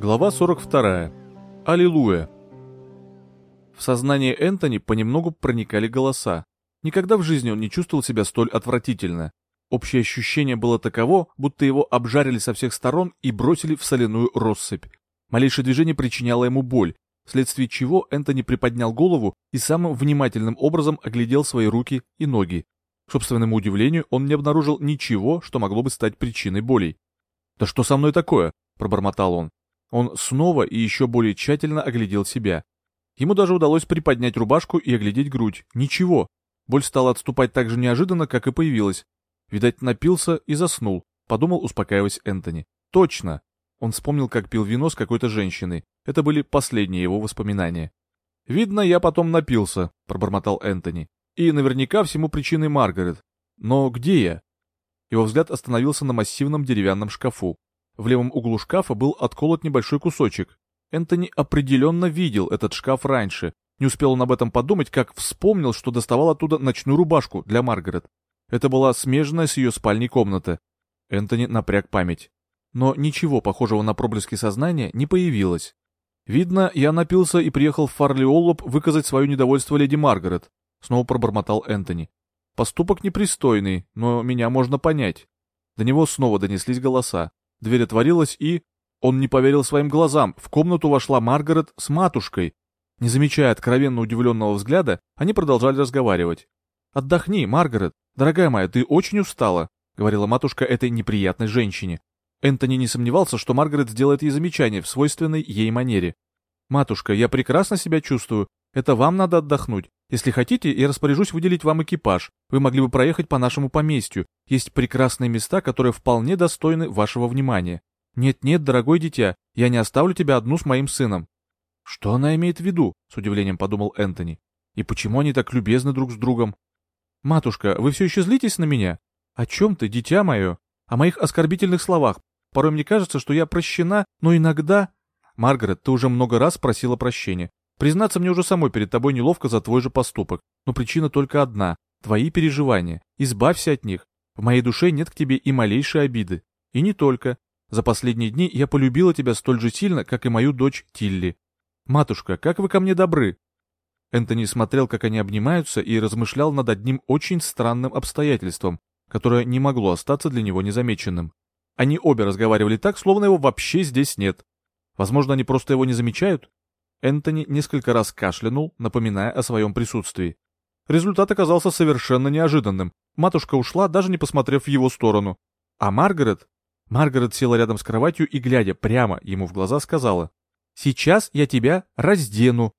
Глава 42. Аллилуйя. В сознание Энтони понемногу проникали голоса. Никогда в жизни он не чувствовал себя столь отвратительно. Общее ощущение было таково, будто его обжарили со всех сторон и бросили в соляную россыпь. Малейшее движение причиняло ему боль, вследствие чего Энтони приподнял голову и самым внимательным образом оглядел свои руки и ноги. Собственному удивлению, он не обнаружил ничего, что могло бы стать причиной болей. «Да что со мной такое?» – пробормотал он. Он снова и еще более тщательно оглядел себя. Ему даже удалось приподнять рубашку и оглядеть грудь. Ничего. Боль стала отступать так же неожиданно, как и появилась. Видать, напился и заснул, подумал, успокаиваясь Энтони. Точно. Он вспомнил, как пил вино с какой-то женщиной. Это были последние его воспоминания. «Видно, я потом напился», — пробормотал Энтони. «И наверняка всему причиной Маргарет. Но где я?» Его взгляд остановился на массивном деревянном шкафу. В левом углу шкафа был отколот небольшой кусочек. Энтони определенно видел этот шкаф раньше. Не успел он об этом подумать, как вспомнил, что доставал оттуда ночную рубашку для Маргарет. Это была смежная с ее спальней комната. Энтони напряг память. Но ничего похожего на проблески сознания не появилось. Видно, я напился и приехал в Фарли-Оллоп выказать свое недовольство леди Маргарет. Снова пробормотал Энтони. Поступок непристойный, но меня можно понять. До него снова донеслись голоса. Дверь отворилась и... Он не поверил своим глазам. В комнату вошла Маргарет с матушкой. Не замечая откровенно удивленного взгляда, они продолжали разговаривать. «Отдохни, Маргарет. Дорогая моя, ты очень устала», — говорила матушка этой неприятной женщине. Энтони не сомневался, что Маргарет сделает ей замечание в свойственной ей манере. «Матушка, я прекрасно себя чувствую. Это вам надо отдохнуть. Если хотите, я распоряжусь выделить вам экипаж. Вы могли бы проехать по нашему поместью. Есть прекрасные места, которые вполне достойны вашего внимания. Нет-нет, дорогой дитя, я не оставлю тебя одну с моим сыном. Что она имеет в виду? С удивлением подумал Энтони. И почему они так любезны друг с другом? Матушка, вы все еще злитесь на меня? О чем ты, дитя мое? О моих оскорбительных словах. Порой мне кажется, что я прощена, но иногда... Маргарет, ты уже много раз просила прощения. Признаться, мне уже самой перед тобой неловко за твой же поступок, но причина только одна — твои переживания. Избавься от них. В моей душе нет к тебе и малейшей обиды. И не только. За последние дни я полюбила тебя столь же сильно, как и мою дочь Тилли. Матушка, как вы ко мне добры!» Энтони смотрел, как они обнимаются, и размышлял над одним очень странным обстоятельством, которое не могло остаться для него незамеченным. Они обе разговаривали так, словно его вообще здесь нет. Возможно, они просто его не замечают? Энтони несколько раз кашлянул, напоминая о своем присутствии. Результат оказался совершенно неожиданным. Матушка ушла, даже не посмотрев в его сторону. А Маргарет... Маргарет села рядом с кроватью и, глядя прямо ему в глаза, сказала, «Сейчас я тебя раздену».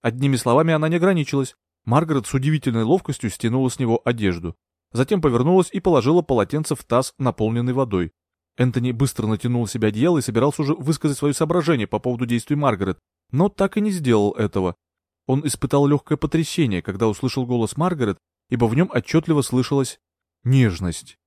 Одними словами она не ограничилась. Маргарет с удивительной ловкостью стянула с него одежду. Затем повернулась и положила полотенце в таз, наполненный водой. Энтони быстро натянул себе одеяло и собирался уже высказать свое соображение по поводу действий Маргарет, но так и не сделал этого. Он испытал легкое потрясение, когда услышал голос Маргарет, ибо в нем отчетливо слышалась нежность.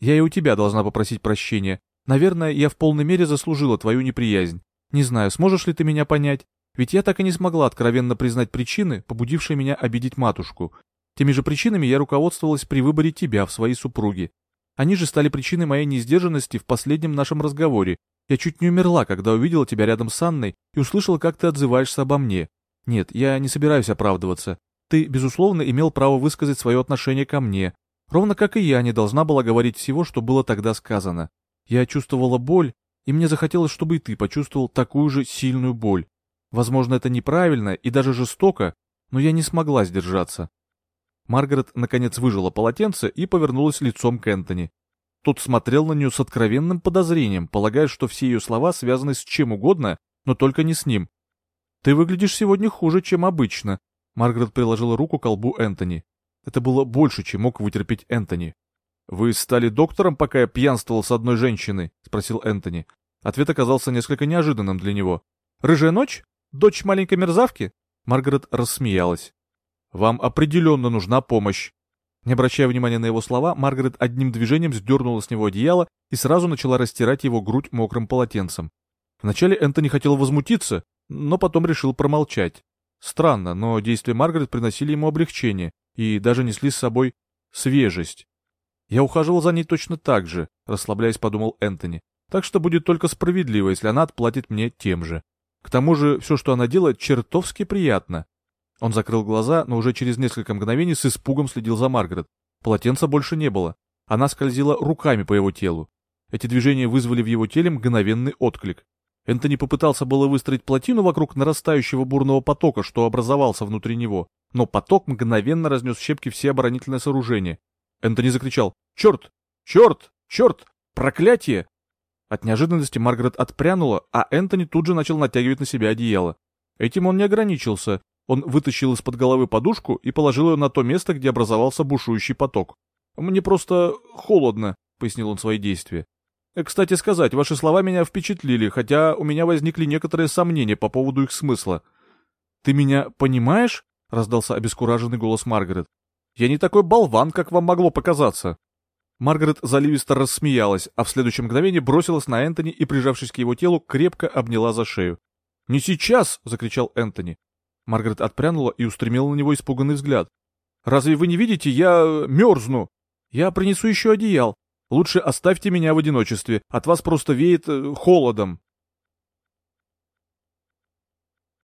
«Я и у тебя должна попросить прощения. Наверное, я в полной мере заслужила твою неприязнь. Не знаю, сможешь ли ты меня понять, ведь я так и не смогла откровенно признать причины, побудившие меня обидеть матушку. Теми же причинами я руководствовалась при выборе тебя в свои супруги. Они же стали причиной моей несдержанности в последнем нашем разговоре, я чуть не умерла, когда увидела тебя рядом с Анной и услышала, как ты отзываешься обо мне. Нет, я не собираюсь оправдываться. Ты, безусловно, имел право высказать свое отношение ко мне, ровно как и я не должна была говорить всего, что было тогда сказано. Я чувствовала боль, и мне захотелось, чтобы и ты почувствовал такую же сильную боль. Возможно, это неправильно и даже жестоко, но я не смогла сдержаться. Маргарет, наконец, выжила полотенце и повернулась лицом к Энтони. Тот смотрел на нее с откровенным подозрением, полагая, что все ее слова связаны с чем угодно, но только не с ним. «Ты выглядишь сегодня хуже, чем обычно», — Маргарет приложила руку к колбу Энтони. Это было больше, чем мог вытерпеть Энтони. «Вы стали доктором, пока я пьянствовал с одной женщиной?» — спросил Энтони. Ответ оказался несколько неожиданным для него. «Рыжая ночь? Дочь маленькой мерзавки?» Маргарет рассмеялась. «Вам определенно нужна помощь. Не обращая внимания на его слова, Маргарет одним движением сдернула с него одеяло и сразу начала растирать его грудь мокрым полотенцем. Вначале Энтони хотел возмутиться, но потом решил промолчать. Странно, но действия Маргарет приносили ему облегчение и даже несли с собой свежесть. Я ухаживал за ней точно так же, расслабляясь, подумал Энтони. Так что будет только справедливо, если она отплатит мне тем же. К тому же, все, что она делает, чертовски приятно. Он закрыл глаза, но уже через несколько мгновений с испугом следил за Маргарет. Полотенца больше не было. Она скользила руками по его телу. Эти движения вызвали в его теле мгновенный отклик. Энтони попытался было выстроить плотину вокруг нарастающего бурного потока, что образовался внутри него, но поток мгновенно разнес щепки все оборонительные сооружения. Энтони закричал «Черт! Черт! Черт! Проклятие!» От неожиданности Маргарет отпрянула, а Энтони тут же начал натягивать на себя одеяло. Этим он не ограничился. Он вытащил из-под головы подушку и положил ее на то место, где образовался бушующий поток. «Мне просто холодно», — пояснил он свои действия. Э, «Кстати сказать, ваши слова меня впечатлили, хотя у меня возникли некоторые сомнения по поводу их смысла». «Ты меня понимаешь?» — раздался обескураженный голос Маргарет. «Я не такой болван, как вам могло показаться». Маргарет заливисто рассмеялась, а в следующее мгновение бросилась на Энтони и, прижавшись к его телу, крепко обняла за шею. «Не сейчас!» — закричал Энтони. Маргарет отпрянула и устремила на него испуганный взгляд. «Разве вы не видите? Я мерзну!» «Я принесу еще одеял. Лучше оставьте меня в одиночестве. От вас просто веет э, холодом».